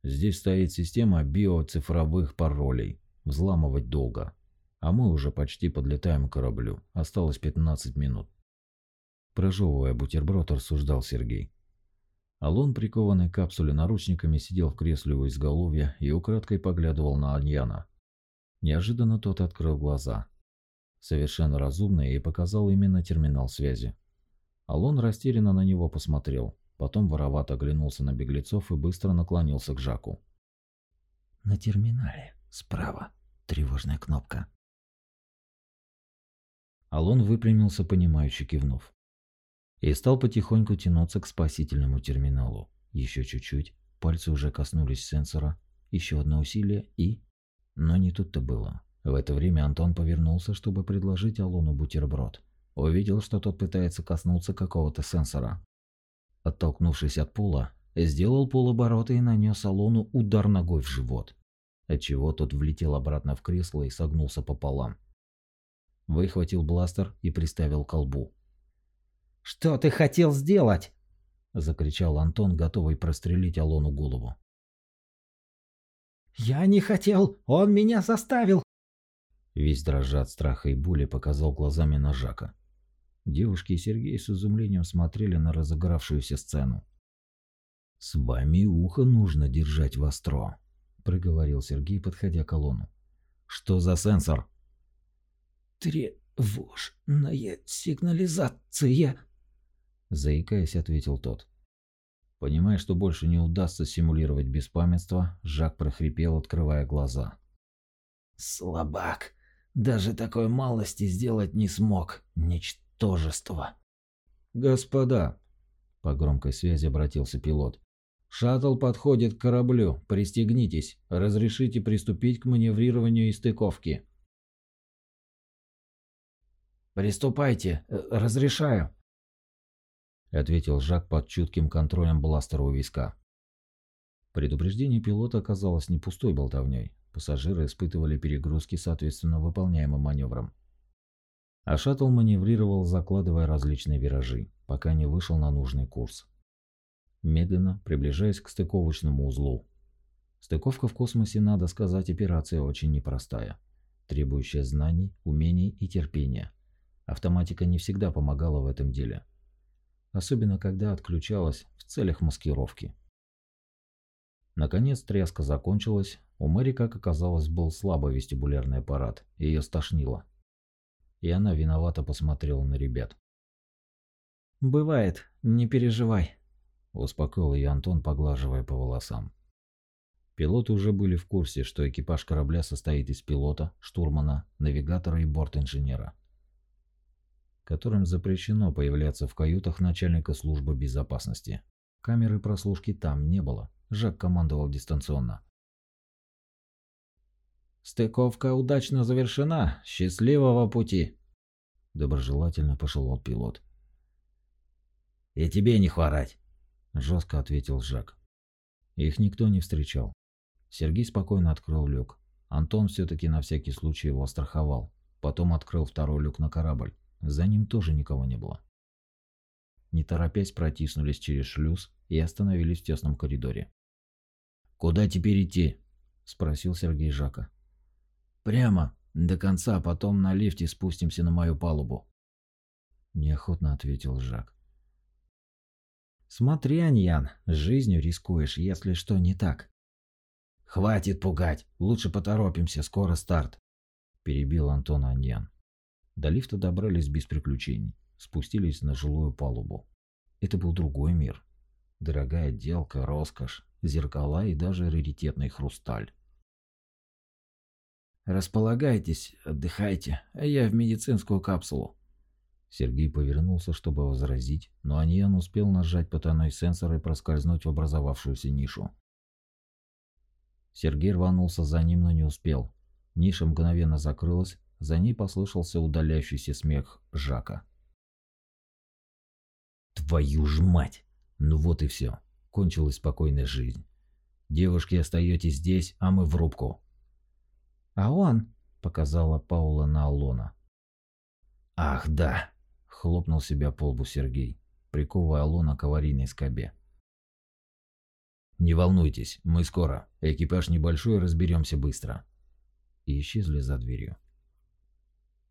Здесь стоит система биоцифровых паролей. Взламывать долго. А мы уже почти подлетаем к кораблю. Осталось 15 минут». Прожевывая бутерброд, рассуждал Сергей. Алон, прикованный к капсуле наручниками, сидел в кресле у изголовья и украдкой поглядывал на Аньяна. Неожиданно тот открыл глаза. Совершенно разумно и показал именно терминал связи. Алон растерянно на него посмотрел, потом воровато оглянулся на беглецов и быстро наклонился к Жаку. «На терминале, справа, тревожная кнопка». Алон выпрямился, понимающе кивнув. И стал потихоньку тянуться к спасительному терминалу. Еще чуть-чуть, пальцы уже коснулись сенсора, еще одно усилие и... Но не тут-то было. В это время Антон повернулся, чтобы предложить Алону бутерброд. Увидел, что тот пытается коснуться какого-то сенсора. Оттолкнувшись от пола, сделал полоборота и нанес Алону удар ногой в живот, отчего тот влетел обратно в кресло и согнулся пополам. Выхватил бластер и приставил к колбу. «Что ты хотел сделать?» – закричал Антон, готовый прострелить Алону голову. «Я не хотел, он меня заставил!» Весь дрожа от страха и боли показал глазами на Жака. Девушки и Сергей с изумлением смотрели на разыгравшуюся сцену. «С вами ухо нужно держать востро», – проговорил Сергей, подходя к колонну. «Что за сенсор?» «Тревожная сигнализация», – заикаясь, ответил тот. Понимая, что больше не удастся симулировать беспамятство, Жак прохрипел, открывая глаза. «Слабак! Даже такой малости сделать не смог. Ничтожество!» «Господа!» – по громкой связи обратился пилот. «Шаттл подходит к кораблю. Пристегнитесь. Разрешите приступить к маневрированию и стыковке». «Приступайте. Разрешаю», – ответил Жак под чутким контролем бластера у виска. Предупреждение пилота оказалось не пустой болтовней. Пассажиры испытывали перегрузки соответственно выполняемым маневрам. А шаттл маневрировал, закладывая различные виражи, пока не вышел на нужный курс. Медленно приближаясь к стыковочному узлу. Стыковка в космосе, надо сказать, операция очень непростая, требующая знаний, умений и терпения. Автоматика не всегда помогала в этом деле особенно когда отключалась в целях маскировки. Наконец тряска закончилась, у Мэри, как оказалось, был слабый вестибулярный аппарат, и ее стошнило. И она виновато посмотрела на ребят. «Бывает, не переживай», – успокоил ее Антон, поглаживая по волосам. Пилоты уже были в курсе, что экипаж корабля состоит из пилота, штурмана, навигатора и борт-инженера которым запрещено появляться в каютах начальника службы безопасности. Камеры прослушки там не было. Жак командовал дистанционно. «Стыковка удачно завершена. Счастливого пути!» Доброжелательно пошел пилот. «И тебе не хворать!» Жестко ответил Жак. Их никто не встречал. Сергей спокойно открыл люк. Антон все-таки на всякий случай его страховал. Потом открыл второй люк на корабль. За ним тоже никого не было. Не торопясь протиснулись через шлюз и остановились в тесном коридоре. «Куда теперь идти?» – спросил Сергей Жака. «Прямо, до конца, а потом на лифте спустимся на мою палубу», – неохотно ответил Жак. «Смотри, Аньян, жизнью рискуешь, если что не так». «Хватит пугать, лучше поторопимся, скоро старт», – перебил Антон Аньян. До лифта добрались без приключений, спустились на жилую палубу. Это был другой мир. Дорогая отделка, роскошь, зеркала и даже раритетный хрусталь. «Располагайтесь, отдыхайте, а я в медицинскую капсулу». Сергей повернулся, чтобы возразить, но Аньян успел нажать потайной сенсор и проскользнуть в образовавшуюся нишу. Сергей рванулся за ним, но не успел. Ниша мгновенно закрылась, за ней послышался удаляющийся смех Жака. «Твою ж мать! Ну вот и все кончилась спокойная жизнь. Девушки, остаетесь здесь, а мы в рубку. А он, показала Паула на Алона. Ах, да, хлопнул себя по лбу Сергей, приковывая Алона к аварийной скобе. Не волнуйтесь, мы скоро. Экипаж небольшой, разберемся быстро. И исчезли за дверью.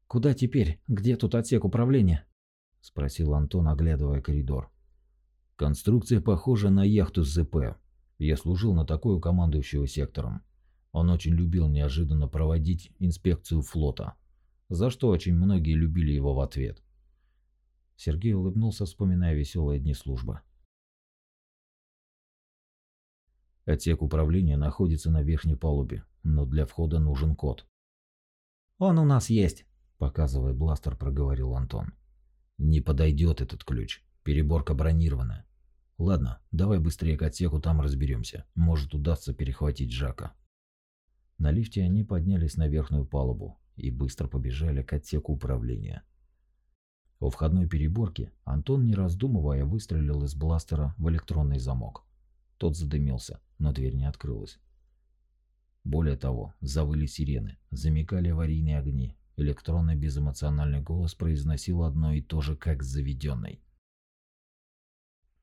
Куда теперь? Где тут отсек управления? Спросил Антон, оглядывая коридор. Конструкция похожа на яхту с ЗП. Я служил на такую командующего сектором. Он очень любил неожиданно проводить инспекцию флота, за что очень многие любили его в ответ. Сергей улыбнулся, вспоминая веселые дни службы. Отсек управления находится на верхней палубе, но для входа нужен код. «Он у нас есть», – показывая бластер, проговорил Антон. «Не подойдет этот ключ. Переборка бронированная. Ладно, давай быстрее к отсеку, там разберемся. Может удастся перехватить Жака. На лифте они поднялись на верхнюю палубу и быстро побежали к отсеку управления. У входной переборки Антон, не раздумывая, выстрелил из бластера в электронный замок. Тот задымился, но дверь не открылась. Более того, завыли сирены, замикали аварийные огни. Электронный безэмоциональный голос произносил одно и то же, как заведенный.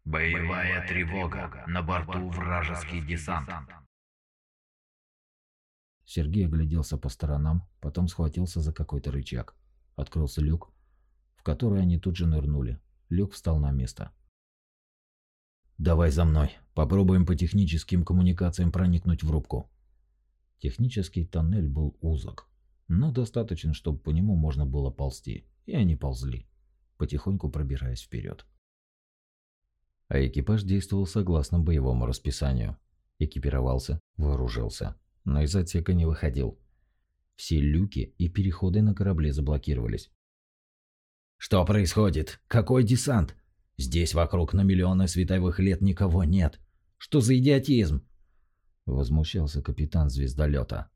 Боевая тревога. На борту вражеский десант. Сергей огляделся по сторонам, потом схватился за какой-то рычаг. Открылся люк, в который они тут же нырнули. Люк встал на место. «Давай за мной. Попробуем по техническим коммуникациям проникнуть в рубку». Технический тоннель был узок, но достаточно, чтобы по нему можно было ползти. И они ползли, потихоньку пробираясь вперед а экипаж действовал согласно боевому расписанию. Экипировался, вооружился, но из отсека не выходил. Все люки и переходы на корабле заблокировались. «Что происходит? Какой десант? Здесь вокруг на миллионы световых лет никого нет. Что за идиотизм?» Возмущался капитан звездолета.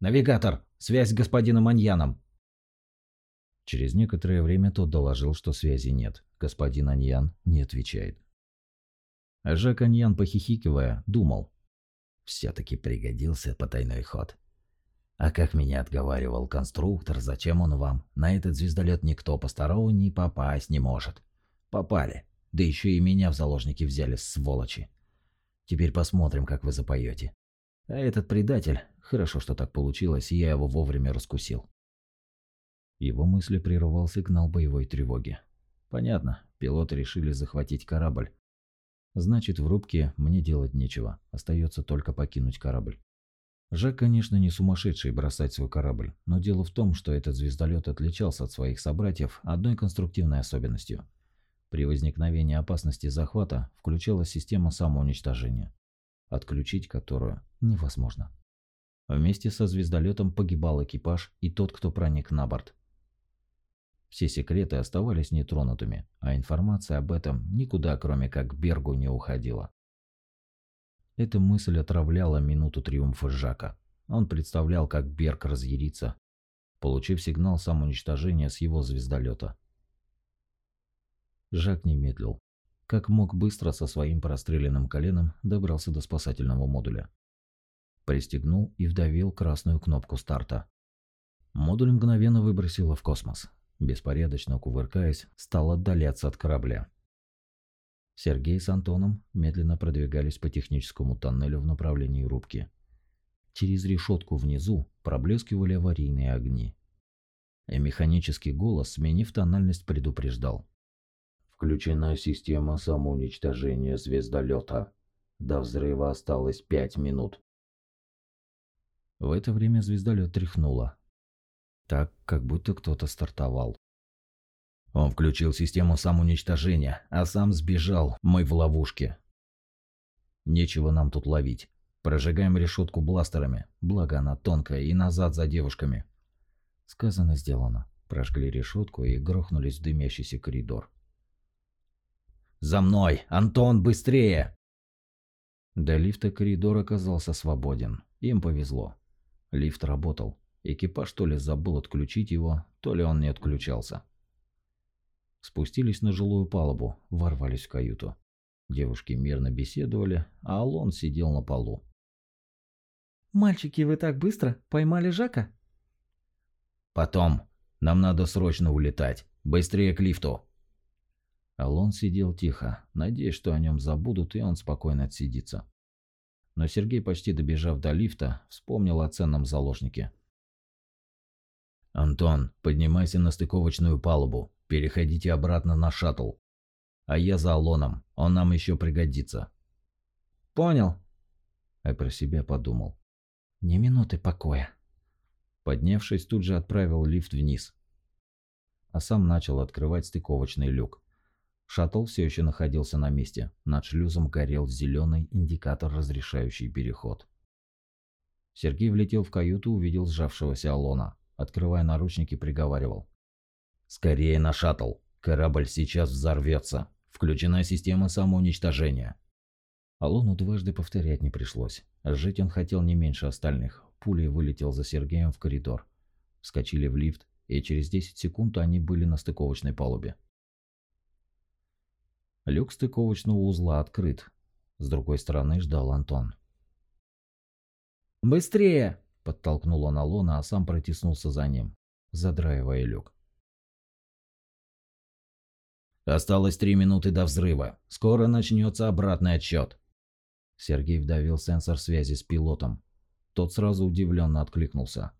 «Навигатор! Связь с господином Аньяном!» Через некоторое время тот доложил, что связи нет. Господин Аньян не отвечает. А Жак Аньян, похихикивая, думал. Все-таки пригодился потайной ход. А как меня отговаривал конструктор, зачем он вам? На этот звездолет никто посторонний попасть не может. Попали. Да еще и меня в заложники взяли, сволочи. Теперь посмотрим, как вы запоете. А этот предатель, хорошо, что так получилось, и я его вовремя раскусил. Его мысли прервал сигнал боевой тревоги. Понятно, пилоты решили захватить корабль, Значит, в рубке мне делать нечего, остается только покинуть корабль. Жак, конечно, не сумасшедший бросать свой корабль, но дело в том, что этот звездолет отличался от своих собратьев одной конструктивной особенностью. При возникновении опасности захвата включалась система самоуничтожения, отключить которую невозможно. Вместе со звездолетом погибал экипаж и тот, кто проник на борт. Все секреты оставались нетронутыми, а информация об этом никуда, кроме как к Бергу, не уходила. Эта мысль отравляла минуту триумфа Жака. Он представлял, как Берг разъярится, получив сигнал самоуничтожения с его звездолета. Жак не медлил. Как мог быстро со своим простреленным коленом добрался до спасательного модуля. Пристегнул и вдавил красную кнопку старта. Модуль мгновенно выбросило в космос беспорядочно кувыркаясь, стал отдаляться от корабля. Сергей с Антоном медленно продвигались по техническому тоннелю в направлении рубки. Через решетку внизу проблескивали аварийные огни. И механический голос, сменив тональность, предупреждал. Включена система самоуничтожения звездолета. До взрыва осталось пять минут. В это время звездолет тряхнуло. Так, как будто кто-то стартовал. Он включил систему самоуничтожения, а сам сбежал, мы в ловушке. Нечего нам тут ловить. Прожигаем решетку бластерами, благо она тонкая, и назад за девушками. Сказано, сделано. Прожгли решетку и грохнулись в дымящийся коридор. «За мной! Антон, быстрее!» До лифта коридор оказался свободен. Им повезло. Лифт работал. Экипаж то ли забыл отключить его, то ли он не отключался. Спустились на жилую палубу, ворвались в каюту. Девушки мирно беседовали, а Алон сидел на полу. «Мальчики, вы так быстро поймали Жака?» «Потом. Нам надо срочно улетать. Быстрее к лифту!» Алон сидел тихо, надеясь, что о нем забудут, и он спокойно отсидится. Но Сергей, почти добежав до лифта, вспомнил о ценном заложнике. «Антон, поднимайся на стыковочную палубу. Переходите обратно на шаттл. А я за Алоном. Он нам еще пригодится». «Понял». А про себя подумал. «Ни минуты покоя». Поднявшись, тут же отправил лифт вниз. А сам начал открывать стыковочный люк. Шаттл все еще находился на месте. Над шлюзом горел зеленый индикатор, разрешающий переход. Сергей влетел в каюту, увидел сжавшегося Алона. Открывая наручники, приговаривал. «Скорее на шаттл! Корабль сейчас взорвется! Включена система самоуничтожения!» Алону дважды повторять не пришлось. Жить он хотел не меньше остальных. Пулей вылетел за Сергеем в коридор. Вскочили в лифт, и через 10 секунд они были на стыковочной палубе. Люк стыковочного узла открыт. С другой стороны ждал Антон. «Быстрее!» – подтолкнул он Алона, а сам протиснулся за ним, задраивая люк. «Осталось три минуты до взрыва. Скоро начнется обратный отсчет». Сергей вдавил сенсор связи с пилотом. Тот сразу удивленно откликнулся.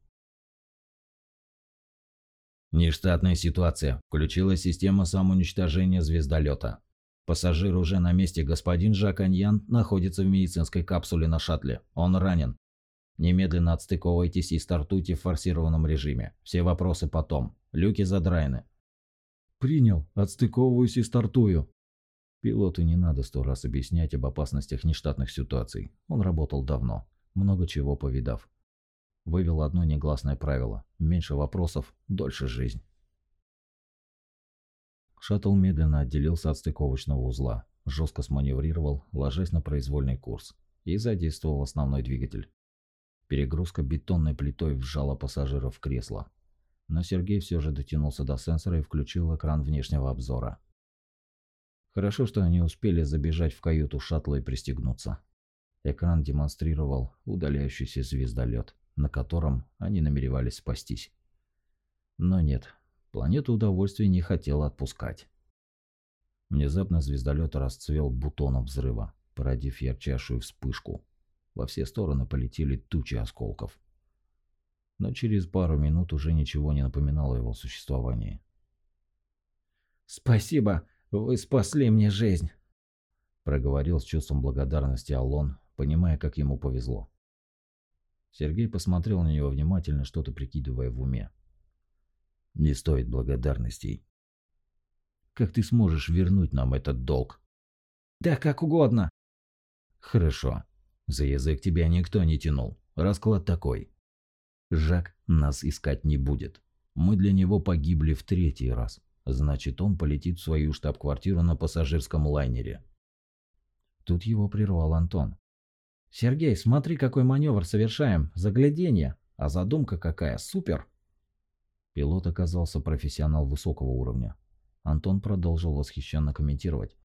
Нештатная ситуация. Включилась система самоуничтожения звездолета. Пассажир уже на месте. Господин Жак Аньян находится в медицинской капсуле на шаттле. Он ранен. Немедленно отстыковывайтесь и стартуйте в форсированном режиме. Все вопросы потом. Люки задраены. Принял. Отстыковываюсь и стартую. Пилоту не надо сто раз объяснять об опасностях нештатных ситуаций. Он работал давно, много чего повидав. Вывел одно негласное правило. Меньше вопросов, дольше жизнь. Шаттл медленно отделился от стыковочного узла, жестко сманеврировал, ложась на произвольный курс, и задействовал основной двигатель. Перегрузка бетонной плитой вжала пассажиров в кресло. Но Сергей все же дотянулся до сенсора и включил экран внешнего обзора. Хорошо, что они успели забежать в каюту шаттла и пристегнуться. Экран демонстрировал удаляющийся звездолет, на котором они намеревались спастись. Но нет, Планету удовольствия не хотела отпускать. Внезапно звездолет расцвел бутоном взрыва, породив ярчайшую вспышку. Во все стороны полетели тучи осколков. Но через пару минут уже ничего не напоминало его существовании. «Спасибо, вы спасли мне жизнь», — проговорил с чувством благодарности Алон, понимая, как ему повезло. Сергей посмотрел на него внимательно, что-то прикидывая в уме. Не стоит благодарностей. Как ты сможешь вернуть нам этот долг? Да как угодно. Хорошо. За язык тебя никто не тянул. Расклад такой. Жак нас искать не будет. Мы для него погибли в третий раз. Значит, он полетит в свою штаб-квартиру на пассажирском лайнере. Тут его прервал Антон. «Сергей, смотри, какой маневр совершаем. Загляденье. А задумка какая. Супер!» Пилот оказался профессионал высокого уровня. Антон продолжил восхищенно комментировать.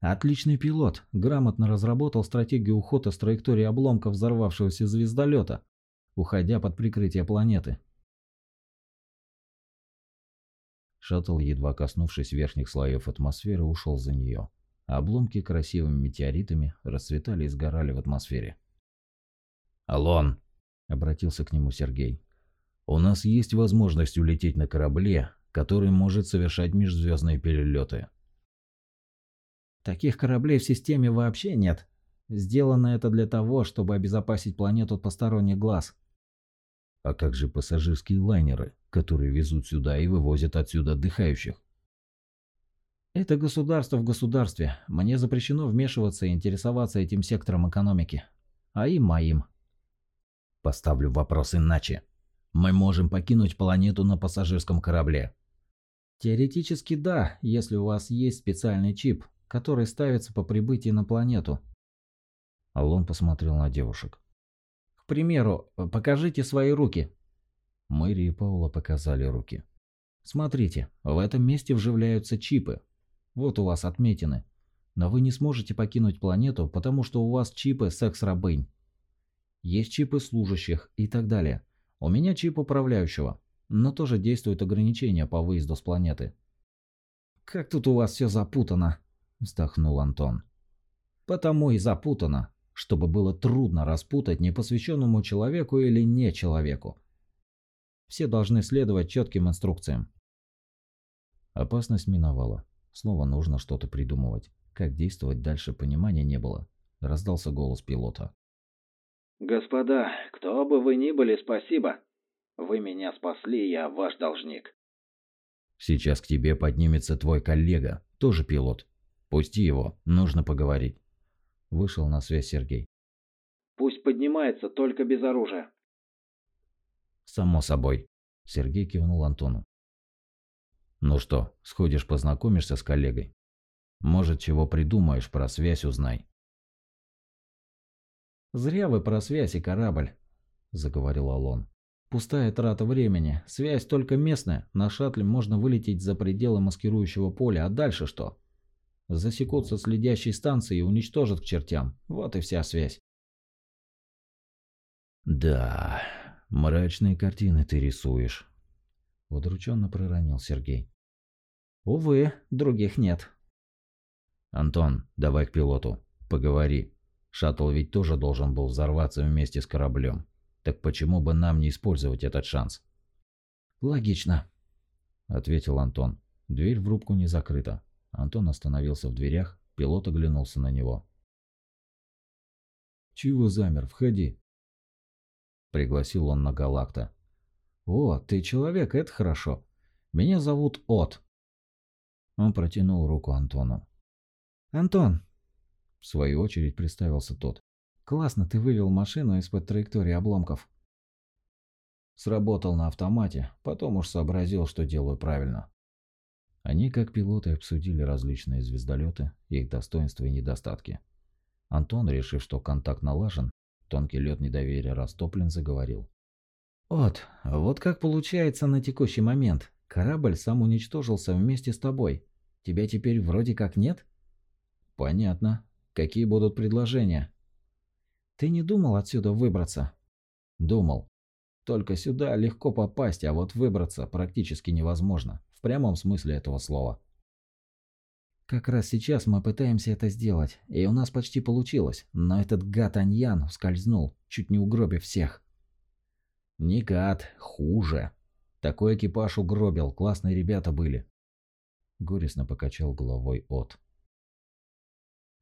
Отличный пилот. Грамотно разработал стратегию ухода с траектории обломка взорвавшегося звездолета, уходя под прикрытие планеты. Шаттл, едва коснувшись верхних слоев атмосферы, ушел за нее. Обломки красивыми метеоритами расцветали и сгорали в атмосфере. «Алон!» – обратился к нему Сергей. «У нас есть возможность улететь на корабле, который может совершать межзвездные перелеты». Таких кораблей в системе вообще нет. Сделано это для того, чтобы обезопасить планету от посторонних глаз. А как же пассажирские лайнеры, которые везут сюда и вывозят отсюда отдыхающих? Это государство в государстве. Мне запрещено вмешиваться и интересоваться этим сектором экономики. А им моим. Поставлю вопрос иначе. Мы можем покинуть планету на пассажирском корабле. Теоретически да, если у вас есть специальный чип, который ставится по прибытии на планету. Алон посмотрел на девушек. К примеру, покажите свои руки. Мэри и Паула показали руки. Смотрите, в этом месте вживляются чипы, вот у вас отметины. Но вы не сможете покинуть планету, потому что у вас чипы секс-рабынь. Есть чипы служащих и так далее. У меня чип управляющего, но тоже действуют ограничения по выезду с планеты. «Как тут у вас все запутано!» – вздохнул Антон. «Потому и запутано, чтобы было трудно распутать непосвященному человеку или не человеку. Все должны следовать четким инструкциям». Опасность миновала. Снова нужно что-то придумывать. Как действовать дальше, понимания не было. Раздался голос пилота. «Господа, кто бы вы ни были, спасибо. Вы меня спасли, я ваш должник». «Сейчас к тебе поднимется твой коллега, тоже пилот. Пусти его, нужно поговорить». Вышел на связь Сергей. «Пусть поднимается, только без оружия». «Само собой», — Сергей кивнул Антону. Ну что, сходишь познакомишься с коллегой? Может, чего придумаешь, про связь узнай. «Зря вы про связь и корабль», – заговорил Алон. «Пустая трата времени. Связь только местная. На шаттле можно вылететь за пределы маскирующего поля. А дальше что? Засекутся следящие станции и уничтожат к чертям. Вот и вся связь». «Да, мрачные картины ты рисуешь», Удрученно проронил Сергей. Увы, других нет. Антон, давай к пилоту. Поговори. Шаттл ведь тоже должен был взорваться вместе с кораблем. Так почему бы нам не использовать этот шанс? Логично, ответил Антон. Дверь в рубку не закрыта. Антон остановился в дверях, пилот оглянулся на него. «Чего замер? Входи!» Пригласил он на Галакта. «О, ты человек, это хорошо. Меня зовут От». Он протянул руку Антону. «Антон!» В свою очередь представился тот. «Классно ты вывел машину из-под траектории обломков». Сработал на автомате, потом уж сообразил, что делаю правильно. Они, как пилоты, обсудили различные звездолеты, их достоинства и недостатки. Антон, решив, что контакт налажен, тонкий лед недоверия растоплен, заговорил. «От, вот как получается на текущий момент. Корабль сам уничтожился вместе с тобой. Тебя теперь вроде как нет?» «Понятно. Какие будут предложения?» «Ты не думал отсюда выбраться?» «Думал. Только сюда легко попасть, а вот выбраться практически невозможно. В прямом смысле этого слова». Как раз сейчас мы пытаемся это сделать, и у нас почти получилось, но этот гад Аньян скользнул, чуть не угробив всех. Не гад, хуже. Такой экипаж угробил, классные ребята были. Горестно покачал головой от.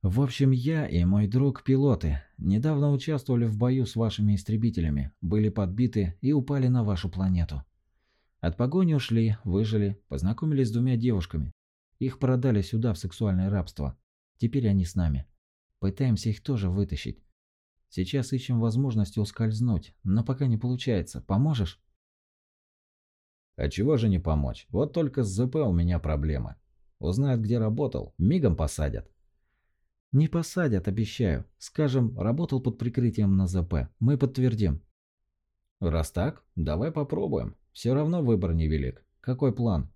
В общем, я и мой друг пилоты недавно участвовали в бою с вашими истребителями, были подбиты и упали на вашу планету. От погони ушли, выжили, познакомились с двумя девушками. Их продали сюда в сексуальное рабство. Теперь они с нами. Пытаемся их тоже вытащить. Сейчас ищем возможности ускользнуть, но пока не получается. Поможешь? А чего же не помочь? Вот только с ЗП у меня проблемы. Узнают, где работал, мигом посадят. Не посадят, обещаю. Скажем, работал под прикрытием на ЗП. Мы подтвердим. Раз так, давай попробуем. Все равно выбор невелик. Какой план?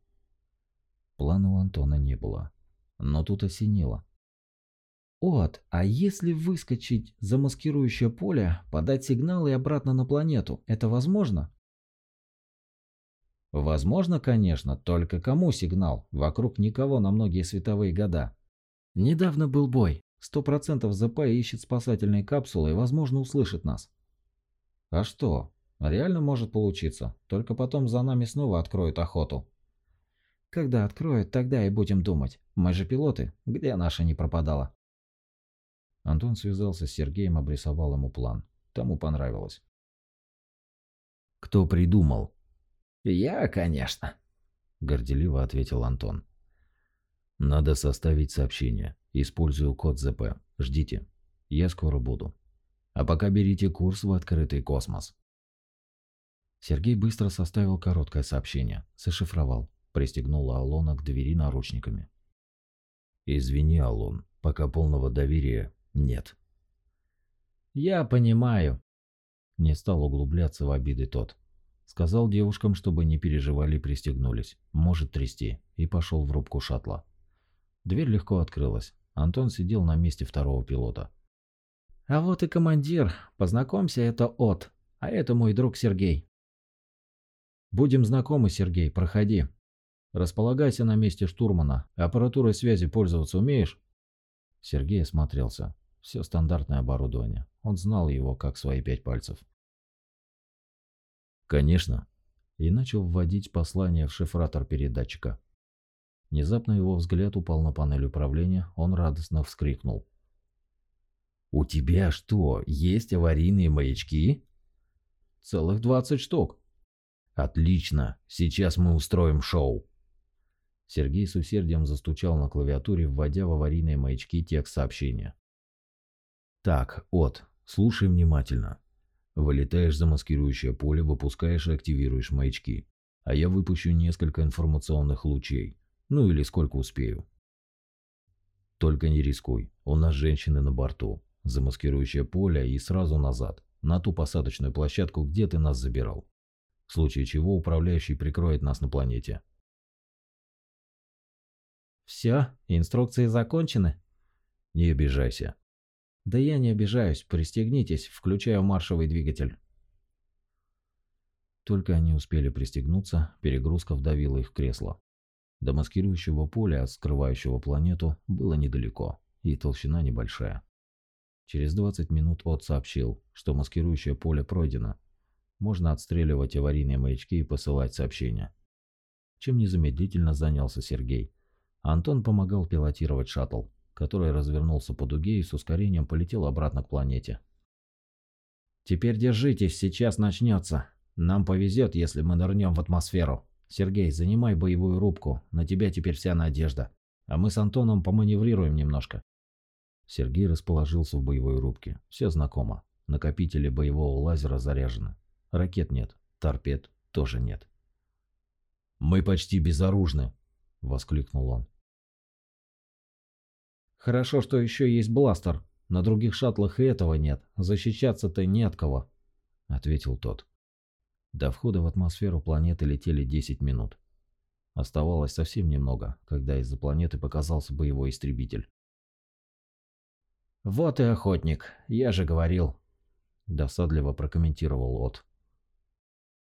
Плана у Антона не было. Но тут осенило. От, а если выскочить за маскирующее поле, подать сигнал и обратно на планету, это возможно? Возможно, конечно, только кому сигнал? Вокруг никого на многие световые года. Недавно был бой. Сто процентов ЗП ищет спасательные капсулы и, возможно, услышит нас. А что? Реально может получиться. Только потом за нами снова откроют охоту. Когда откроют, тогда и будем думать. Мы же пилоты. Где наша не пропадала? Антон связался с Сергеем, обрисовал ему план. Тому понравилось. «Кто придумал?» «Я, конечно», – горделиво ответил Антон. «Надо составить сообщение. Использую код ЗП. Ждите. Я скоро буду. А пока берите курс в открытый космос». Сергей быстро составил короткое сообщение, зашифровал, пристегнул Алона к двери наручниками. «Извини, Алон, пока полного доверия нет». «Я понимаю», – не стал углубляться в обиды тот. Сказал девушкам, чтобы не переживали и пристегнулись. Может трясти. И пошел в рубку шаттла. Дверь легко открылась. Антон сидел на месте второго пилота. «А вот и командир. Познакомься, это От. А это мой друг Сергей». «Будем знакомы, Сергей. Проходи. Располагайся на месте штурмана. Аппаратурой связи пользоваться умеешь?» Сергей осмотрелся. Все стандартное оборудование. Он знал его как свои пять пальцев. «Конечно». И начал вводить послание в шифратор передатчика. Внезапно его взгляд упал на панель управления, он радостно вскрикнул. «У тебя что, есть аварийные маячки?» «Целых двадцать штук». «Отлично, сейчас мы устроим шоу». Сергей с усердием застучал на клавиатуре, вводя в аварийные маячки текст сообщения. «Так, от, слушай внимательно. Вылетаешь за маскирующее поле, выпускаешь и активируешь маячки. А я выпущу несколько информационных лучей. Ну или сколько успею. Только не рискуй. У нас женщины на борту. Замаскирующее поле и сразу назад. На ту посадочную площадку, где ты нас забирал. В случае чего управляющий прикроет нас на планете. Все, инструкции закончены? Не обижайся. Да я не обижаюсь, пристегнитесь, включаю маршевый двигатель. Только они успели пристегнуться, перегрузка вдавила их в кресло. До маскирующего поля, скрывающего планету, было недалеко, и толщина небольшая. Через 20 минут От сообщил, что маскирующее поле пройдено. Можно отстреливать аварийные маячки и посылать сообщения. Чем незамедлительно занялся Сергей. Антон помогал пилотировать шаттл который развернулся по дуге и с ускорением полетел обратно к планете. «Теперь держитесь, сейчас начнется. Нам повезет, если мы нырнем в атмосферу. Сергей, занимай боевую рубку, на тебя теперь вся надежда. А мы с Антоном поманеврируем немножко». Сергей расположился в боевой рубке. Все знакомо. Накопители боевого лазера заряжены. Ракет нет, торпед тоже нет. «Мы почти безоружны!» – воскликнул он. Хорошо, что еще есть бластер. На других шаттлах и этого нет. Защищаться-то не от кого», — ответил тот. До входа в атмосферу планеты летели 10 минут. Оставалось совсем немного, когда из-за планеты показался боевой истребитель. «Вот и охотник, я же говорил», — досадливо прокомментировал От.